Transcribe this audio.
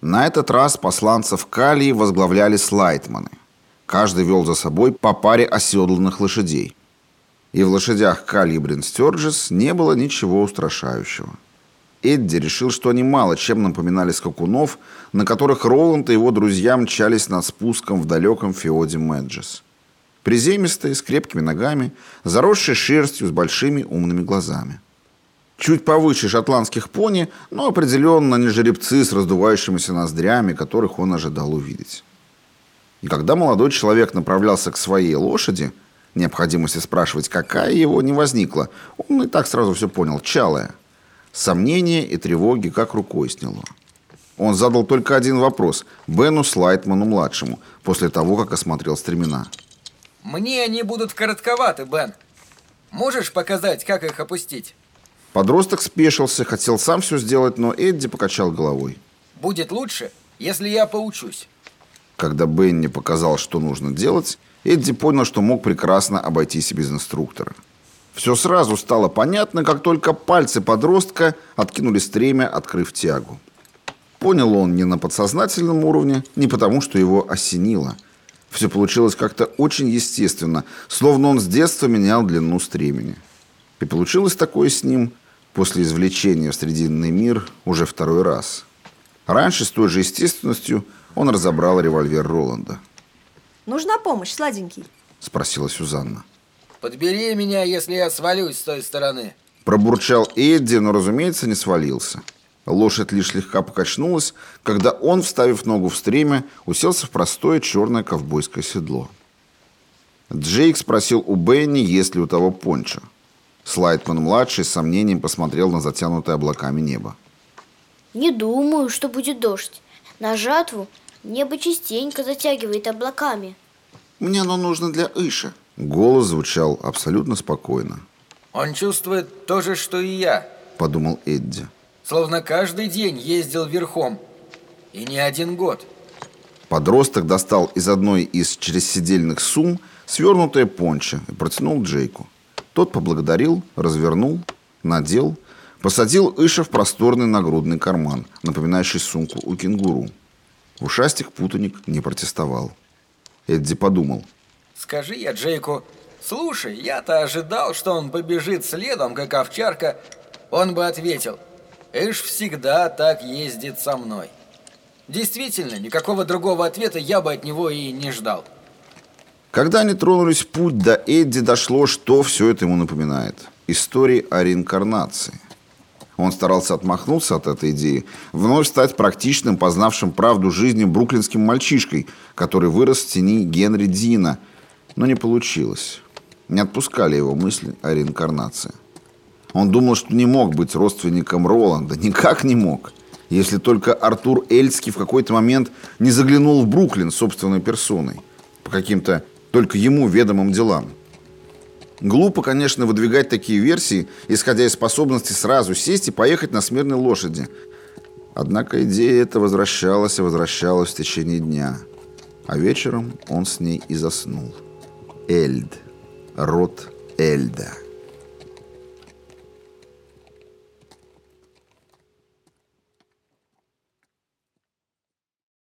На этот раз посланцев Калии возглавляли слайтманы. Каждый вел за собой по паре оседланных лошадей. И в лошадях Калии Брин Стерджес не было ничего устрашающего. Эдди решил, что они мало чем напоминали скакунов, на которых Роланд и его друзья мчались над спуском в далеком феоде Мэджес. Приземистые, с крепкими ногами, заросшие шерстью, с большими умными глазами. Чуть повыше шотландских пони, но определенно не жеребцы с раздувающимися ноздрями, которых он ожидал увидеть. И когда молодой человек направлялся к своей лошади, необходимости спрашивать, какая его, не возникла. Он и так сразу все понял. Чалая. Сомнения и тревоги как рукой сняло. Он задал только один вопрос Бену Слайтману-младшему после того, как осмотрел стремена. «Мне они будут коротковаты, Бен. Можешь показать, как их опустить?» Подросток спешился, хотел сам все сделать, но Эдди покачал головой. «Будет лучше, если я поучусь». Когда Бенни показал, что нужно делать, Эдди понял, что мог прекрасно обойтись без инструктора. Все сразу стало понятно, как только пальцы подростка откинули стремя, открыв тягу. Понял он не на подсознательном уровне, не потому, что его осенило. Все получилось как-то очень естественно, словно он с детства менял длину стремени. И получилось такое с ним после извлечения в Срединный мир уже второй раз. Раньше с той же естественностью он разобрал револьвер Роланда. «Нужна помощь, сладенький?» – спросила Сюзанна. Подбери меня, если я свалюсь с той стороны. Пробурчал Эдди, но, разумеется, не свалился. Лошадь лишь слегка покачнулась, когда он, вставив ногу в стремя, уселся в простое черное ковбойское седло. Джейк спросил у Бенни, есть ли у того пончо. Слайтман-младший с сомнением посмотрел на затянутое облаками небо. «Не думаю, что будет дождь. На жатву небо частенько затягивает облаками». «Мне оно нужно для Иша», Голос звучал абсолютно спокойно. «Он чувствует то же, что и я», – подумал Эдди. «Словно каждый день ездил верхом. И не один год». Подросток достал из одной из черезседельных сумм свернутое пончо и протянул Джейку. Тот поблагодарил, развернул, надел, посадил Иша в просторный нагрудный карман, напоминающий сумку у кенгуру. Ушастик путаник не протестовал. Эдди подумал – Скажи я Джейку, слушай, я-то ожидал, что он побежит следом, как овчарка, он бы ответил, Эш всегда так ездит со мной. Действительно, никакого другого ответа я бы от него и не ждал. Когда они тронулись в путь, до Эдди дошло, что все это ему напоминает. Истории о реинкарнации. Он старался отмахнуться от этой идеи, вновь стать практичным, познавшим правду жизни бруклинским мальчишкой, который вырос в тени Генри Дина – но не получилось. Не отпускали его мысли о реинкарнации. Он думал, что не мог быть родственником Роланда. Никак не мог. Если только Артур Эльский в какой-то момент не заглянул в Бруклин собственной персоной. По каким-то только ему ведомым делам. Глупо, конечно, выдвигать такие версии, исходя из способности сразу сесть и поехать на смирной лошади. Однако идея эта возвращалась и возвращалась в течение дня. А вечером он с ней и заснул. Эльд. Род Эльда.